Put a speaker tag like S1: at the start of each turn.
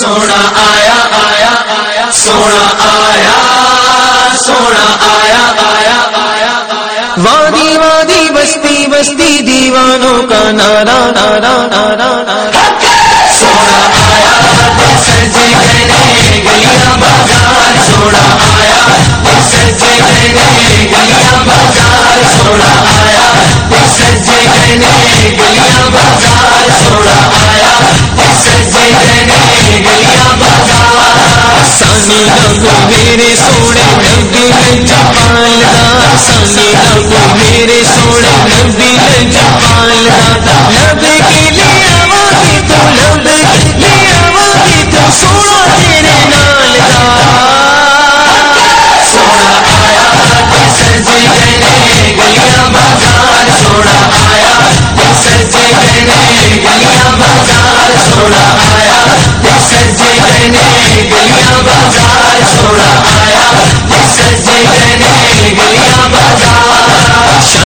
S1: سونا آیا آیا آیا، سونا آیا سونا آیا آیا آیا آیا۔
S2: وادی وادی، بستی بستی، دیوانوں کا نارا نارا نارا میرے سونے نبی